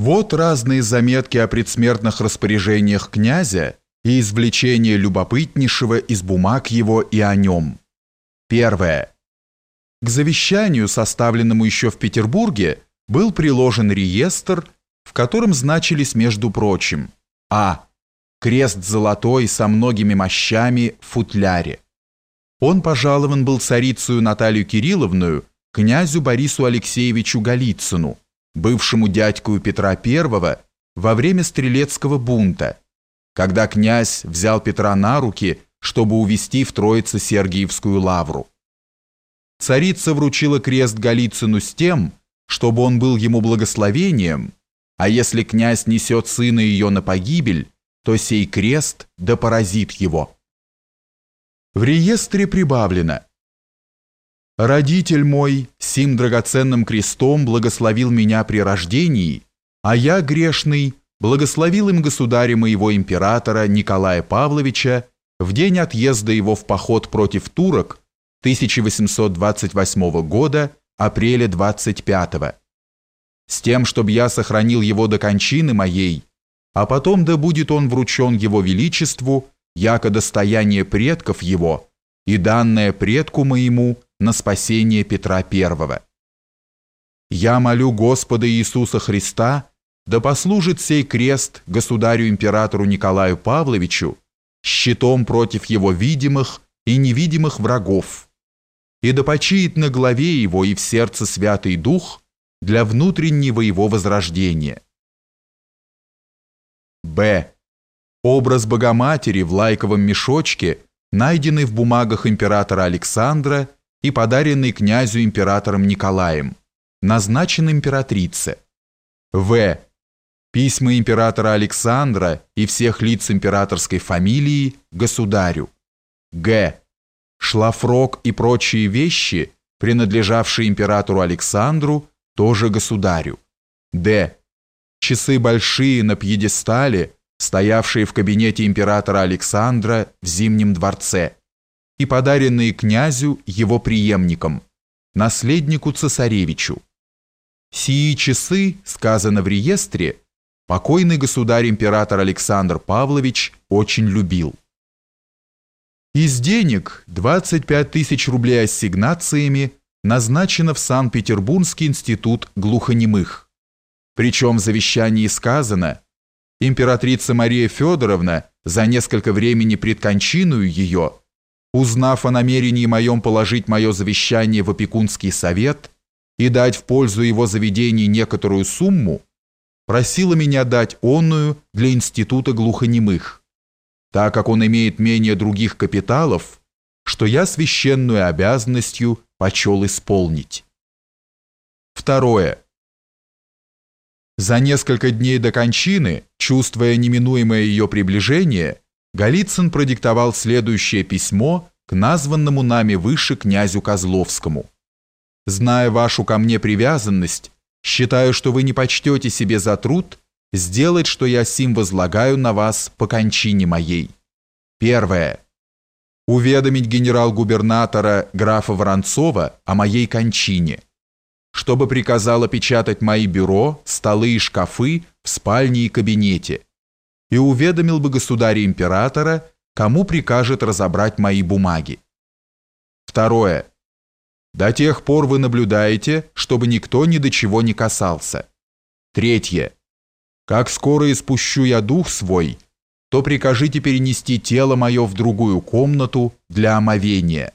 Вот разные заметки о предсмертных распоряжениях князя и извлечение любопытнейшего из бумаг его и о нем. Первое. К завещанию, составленному еще в Петербурге, был приложен реестр, в котором значились, между прочим, а. Крест золотой со многими мощами в футляре. Он пожалован был царицею Наталью Кирилловную, князю Борису Алексеевичу Голицыну, бывшему дядькою Петра I во время стрелецкого бунта, когда князь взял Петра на руки, чтобы увести в Троице-Сергиевскую лавру. Царица вручила крест Голицыну с тем, чтобы он был ему благословением, а если князь несет сына ее на погибель, то сей крест да поразит его. В реестре прибавлено «Родитель мой сим драгоценным крестом благословил меня при рождении, а я, грешный, благословил им государя моего императора Николая Павловича в день отъезда его в поход против турок 1828 года, апреля 25 -го, с тем, чтобы я сохранил его до кончины моей, а потом да будет он вручен его величеству, яко достояние предков его, и данное предку моему на спасение Петра I. Я молю Господа Иисуса Христа, да послужит сей крест государю-императору Николаю Павловичу щитом против его видимых и невидимых врагов, и да почиет на главе его и в сердце Святый Дух для внутреннего его возрождения. Б. Образ Богоматери в лайковом мешочке, найденный в бумагах императора Александра и подаренный князю императором Николаем, назначен императрице. В. Письма императора Александра и всех лиц императорской фамилии государю. Г. Шлафрок и прочие вещи, принадлежавшие императору Александру, тоже государю. Д. Часы большие на пьедестале, стоявшие в кабинете императора Александра в Зимнем дворце, и подаренные князю его преемникам, наследнику цесаревичу. Сии часы, сказано в реестре, покойный государь-император Александр Павлович очень любил. Из денег 25 тысяч рублей ассигнациями назначено в Санкт-Петербургский институт глухонемых. Причем в завещании сказано, императрица Мария Федоровна за несколько времени пред кончиную ее, узнав о намерении моем положить мое завещание в опекунский совет и дать в пользу его заведений некоторую сумму, просила меня дать онную для института глухонемых так как он имеет менее других капиталов, что я священную обязанностью почел исполнить. Второе. За несколько дней до кончины, чувствуя неминуемое ее приближение, Голицын продиктовал следующее письмо к названному нами выше князю Козловскому. «Зная вашу ко мне привязанность, считаю, что вы не почтете себе за труд сделать, что я сим возлагаю на вас по кончине моей. Первое. Уведомить генерал-губернатора графа Воронцова о моей кончине, чтобы приказал опечатать мои бюро, столы и шкафы в спальне и кабинете, и уведомил бы государя-императора, кому прикажет разобрать мои бумаги. Второе. До тех пор вы наблюдаете, чтобы никто ни до чего не касался. Третье. Как скоро испущу я дух свой, то прикажите перенести тело мое в другую комнату для омовения,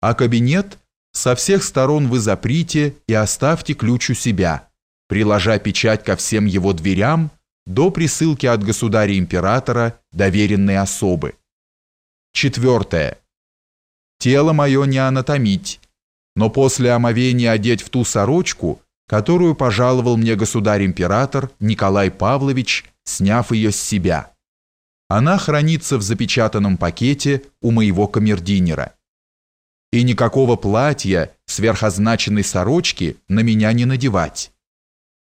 а кабинет со всех сторон вы заприте и оставьте ключ у себя, приложа печать ко всем его дверям до присылки от государя-императора доверенной особы. Четвертое. Тело мое не анатомить, но после омовения одеть в ту сорочку, которую пожаловал мне государь-император Николай Павлович, сняв ее с себя. Она хранится в запечатанном пакете у моего камердинера. И никакого платья, сверхозначенной сорочки, на меня не надевать.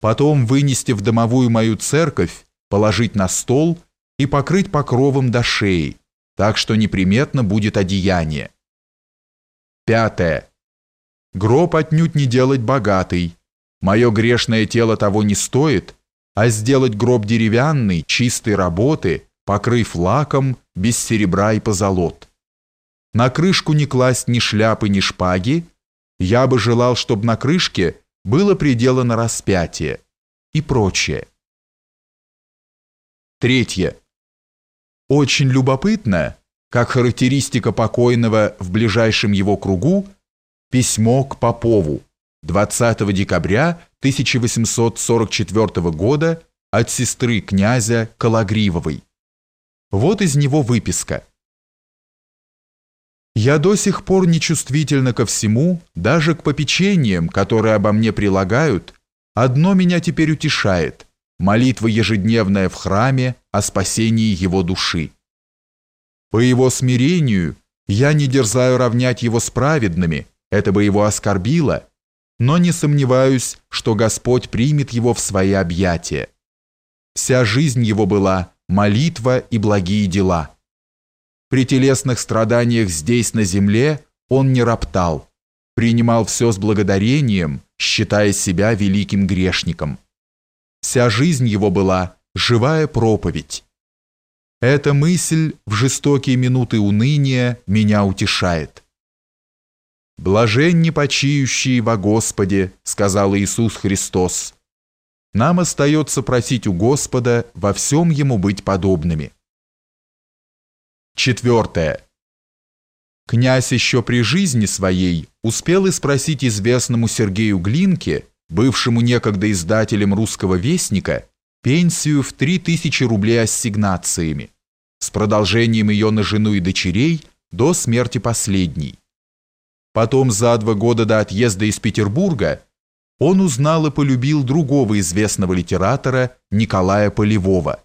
Потом вынести в домовую мою церковь, положить на стол и покрыть покровом до шеи, так что неприметно будет одеяние. Пятое. Гроб отнюдь не делать богатый, Мое грешное тело того не стоит, а сделать гроб деревянный, чистой работы, покрыв лаком, без серебра и позолот. На крышку не класть ни шляпы, ни шпаги. Я бы желал, чтобы на крышке было приделано распятие и прочее. Третье. Очень любопытно, как характеристика покойного в ближайшем его кругу, письмо к Попову 20 декабря 1844 года от сестры князя Калагривовой. Вот из него выписка. «Я до сих пор нечувствительна ко всему, даже к попечениям, которые обо мне прилагают. Одно меня теперь утешает – молитва ежедневная в храме о спасении его души. По его смирению я не дерзаю равнять его с праведными, это бы его оскорбило, но не сомневаюсь, что Господь примет его в свои объятия. Вся жизнь его была молитва и благие дела. При телесных страданиях здесь, на земле, он не роптал, принимал все с благодарением, считая себя великим грешником. Вся жизнь его была живая проповедь. Эта мысль в жестокие минуты уныния меня утешает. «Блаженни почиющие во Господе», — сказал Иисус Христос. Нам остается просить у Господа во всем Ему быть подобными. Четвертое. Князь еще при жизни своей успел и спросить известному Сергею Глинке, бывшему некогда издателем «Русского вестника», пенсию в 3000 рублей ассигнациями, с продолжением ее на жену и дочерей до смерти последней. Потом за два года до отъезда из Петербурга он узнал и полюбил другого известного литератора Николая Полевого.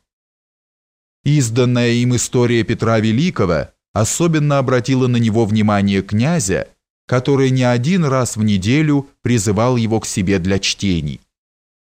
Изданная им история Петра Великого особенно обратила на него внимание князя, который не один раз в неделю призывал его к себе для чтений.